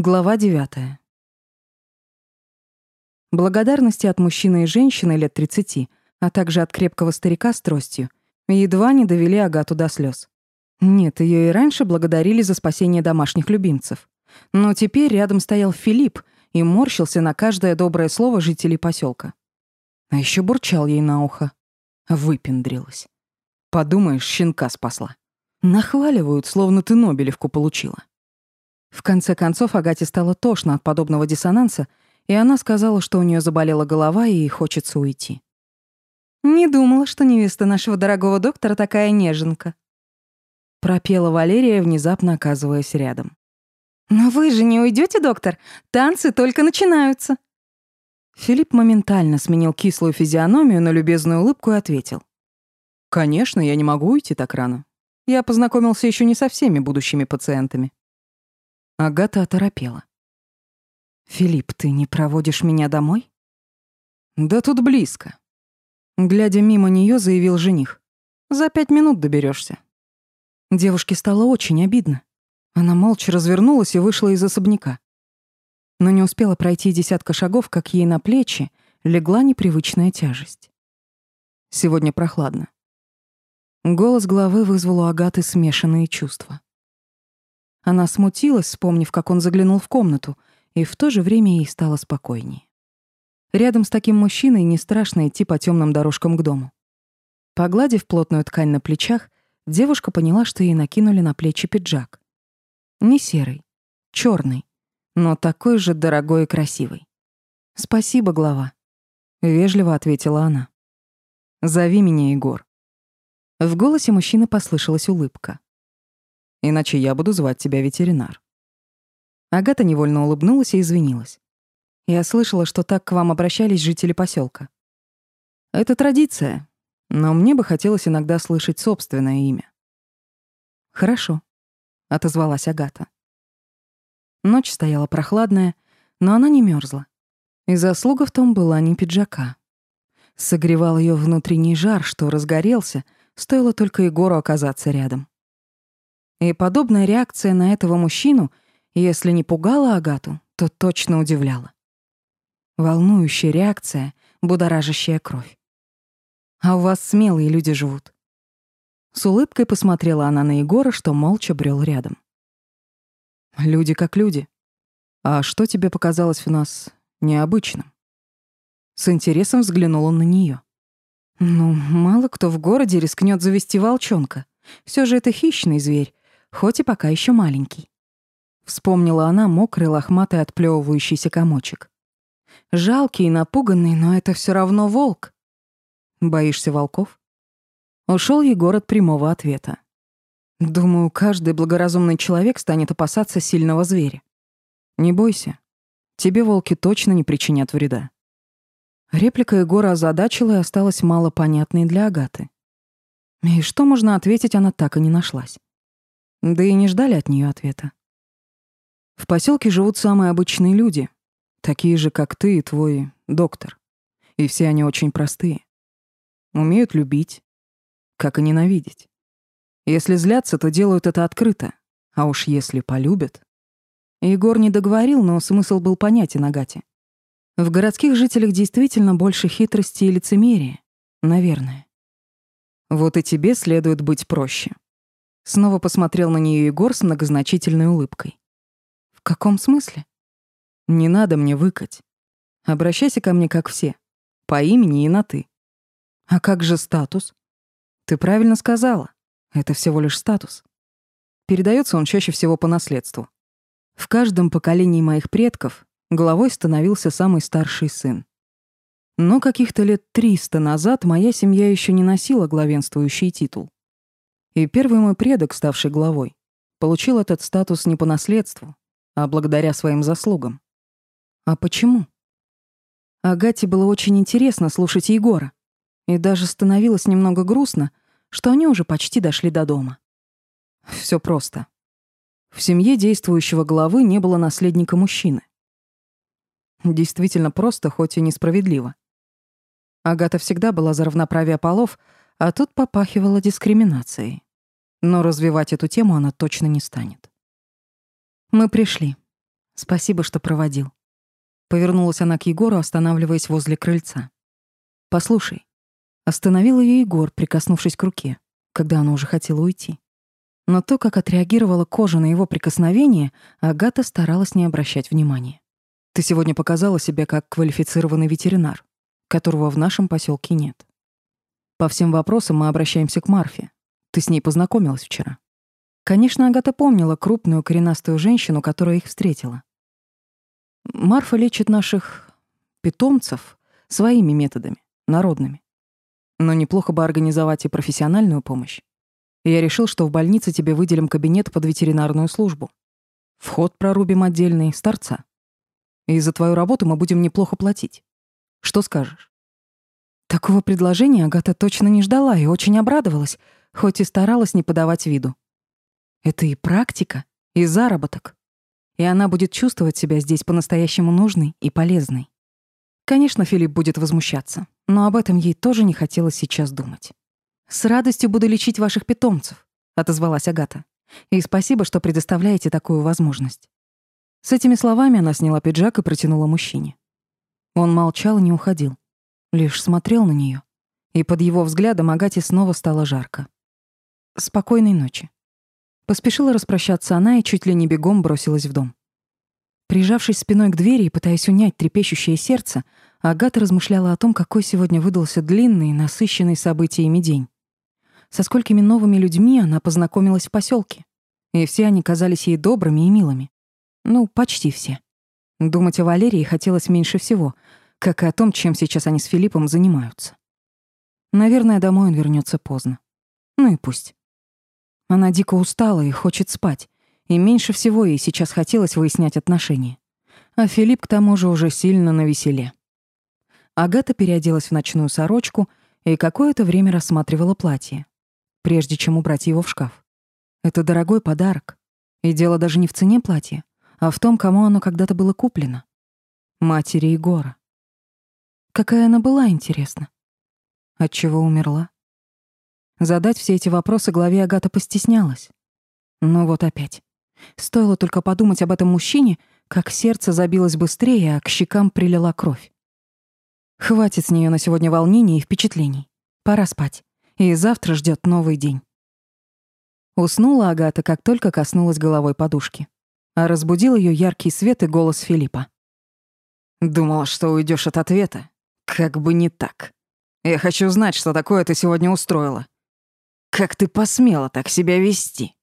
Глава 9. Благодарности от мужчины и женщины лет 30, а также от крепкого старика с тростью, едва не довели Агату до слез. Нет, ее и раньше благодарили за спасение домашних любимцев. Но теперь рядом стоял Филипп и морщился на каждое доброе слово жителей поселка. А еще бурчал ей на ухо. Выпендрилась. Подумаешь, щенка спасла. Нахваливают, словно ты Нобелевку получила. В конце концов, Агате стало тошно от подобного диссонанса, и она сказала, что у нее заболела голова и ей хочется уйти. «Не думала, что невеста нашего дорогого доктора такая неженка», — пропела Валерия, внезапно оказываясь рядом. «Но вы же не уйдете, доктор? Танцы только начинаются». Филипп моментально сменил кислую физиономию на любезную улыбку и ответил. «Конечно, я не могу уйти так рано. Я познакомился еще не со всеми будущими пациентами». Агата оторопела. «Филипп, ты не проводишь меня домой?» «Да тут близко». Глядя мимо нее, заявил жених. «За пять минут доберешься. Девушке стало очень обидно. Она молча развернулась и вышла из особняка. Но не успела пройти десятка шагов, как ей на плечи легла непривычная тяжесть. Сегодня прохладно. Голос главы вызвал у Агаты смешанные чувства. Она смутилась, вспомнив, как он заглянул в комнату, и в то же время ей стало спокойнее. Рядом с таким мужчиной не страшно идти по темным дорожкам к дому. Погладив плотную ткань на плечах, девушка поняла, что ей накинули на плечи пиджак. Не серый, черный, но такой же дорогой и красивый. «Спасибо, глава», — вежливо ответила она. «Зови меня Егор». В голосе мужчины послышалась улыбка иначе я буду звать тебя ветеринар». Агата невольно улыбнулась и извинилась. Я слышала, что так к вам обращались жители поселка. Это традиция, но мне бы хотелось иногда слышать собственное имя. Хорошо, отозвалась Агата. Ночь стояла прохладная, но она не мерзла. И заслуга в том была не пиджака. Согревал ее внутренний жар, что разгорелся, стоило только Егору оказаться рядом. И подобная реакция на этого мужчину, если не пугала Агату, то точно удивляла. Волнующая реакция, будоражащая кровь. А у вас смелые люди живут. С улыбкой посмотрела она на Егора, что молча брел рядом. Люди как люди. А что тебе показалось в нас необычным? С интересом взглянул он на нее. Ну, мало кто в городе рискнет завести волчонка. Все же это хищный зверь, хоть и пока еще маленький. Вспомнила она мокрый, лохматый, отплевывающийся комочек. Жалкий и напуганный, но это все равно волк. Боишься волков? Ушел Егор от прямого ответа. Думаю, каждый благоразумный человек станет опасаться сильного зверя. Не бойся. Тебе волки точно не причинят вреда. Реплика Егора озадачила и осталась мало понятной для Агаты. И что можно ответить, она так и не нашлась. Да и не ждали от нее ответа. В поселке живут самые обычные люди, такие же, как ты и твой доктор. И все они очень простые. Умеют любить, как и ненавидеть. Если злятся, то делают это открыто, а уж если полюбят... Егор не договорил, но смысл был понятен Агате. В городских жителях действительно больше хитрости и лицемерия, наверное. Вот и тебе следует быть проще. Снова посмотрел на нее Егор с многозначительной улыбкой. «В каком смысле?» «Не надо мне выкать. Обращайся ко мне как все. По имени и на «ты». А как же статус? Ты правильно сказала. Это всего лишь статус. Передается он чаще всего по наследству. В каждом поколении моих предков главой становился самый старший сын. Но каких-то лет триста назад моя семья еще не носила главенствующий титул. И первый мой предок, ставший главой, получил этот статус не по наследству, а благодаря своим заслугам. А почему? Агате было очень интересно слушать Егора, и даже становилось немного грустно, что они уже почти дошли до дома. Все просто. В семье действующего главы не было наследника мужчины. Действительно просто, хоть и несправедливо. Агата всегда была за равноправие полов, а тут попахивала дискриминацией. Но развивать эту тему она точно не станет. «Мы пришли», — Спасибо, что проводил. Повернулась она к Егору, останавливаясь возле крыльца. Послушай. Остановил ее Егор, прикоснувшись к руке, когда она уже хотела уйти. Но то, как отреагировала кожа на его прикосновение, Агата старалась не обращать внимания. Ты сегодня показала себя как квалифицированный ветеринар, которого в нашем поселке нет. По всем вопросам мы обращаемся к Марфе. Ты с ней познакомилась вчера. Конечно, Агата помнила крупную коренастую женщину, которая их встретила. Марфа лечит наших питомцев своими методами, народными. Но неплохо бы организовать и профессиональную помощь. Я решил, что в больнице тебе выделим кабинет под ветеринарную службу. Вход прорубим отдельный, с торца. И за твою работу мы будем неплохо платить. Что скажешь?» Такого предложения Агата точно не ждала и очень обрадовалась, хоть и старалась не подавать виду. Это и практика, и заработок. И она будет чувствовать себя здесь по-настоящему нужной и полезной. Конечно, Филипп будет возмущаться, но об этом ей тоже не хотелось сейчас думать. «С радостью буду лечить ваших питомцев», — отозвалась Агата. «И спасибо, что предоставляете такую возможность». С этими словами она сняла пиджак и протянула мужчине. Он молчал и не уходил, лишь смотрел на нее, и под его взглядом Агате снова стало жарко. «Спокойной ночи». Поспешила распрощаться она и чуть ли не бегом бросилась в дом. Прижавшись спиной к двери и пытаясь унять трепещущее сердце, Агата размышляла о том, какой сегодня выдался длинный, насыщенный событиями день. Со сколькими новыми людьми она познакомилась в поселке, и все они казались ей добрыми и милыми. Ну, почти все. Думать о Валерии хотелось меньше всего, как и о том, чем сейчас они с Филиппом занимаются. Наверное, домой он вернется поздно. Ну и пусть. Она дико устала и хочет спать, и меньше всего ей сейчас хотелось выяснять отношения. А Филипп к тому же уже сильно навеселе. Агата переоделась в ночную сорочку и какое-то время рассматривала платье, прежде чем убрать его в шкаф. Это дорогой подарок. И дело даже не в цене платья, а в том, кому оно когда-то было куплено. Матери Егора. Какая она была, интересно? Отчего умерла? Задать все эти вопросы главе Агата постеснялась. Но вот опять. Стоило только подумать об этом мужчине, как сердце забилось быстрее, а к щекам прилила кровь. Хватит с нее на сегодня волнений и впечатлений. Пора спать. И завтра ждет новый день. Уснула Агата, как только коснулась головой подушки а разбудил ее яркий свет и голос Филиппа. «Думала, что уйдешь от ответа. Как бы не так. Я хочу знать, что такое ты сегодня устроила. Как ты посмела так себя вести?»